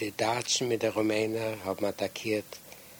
die Deutschen mit den Rumänen haben attackiert.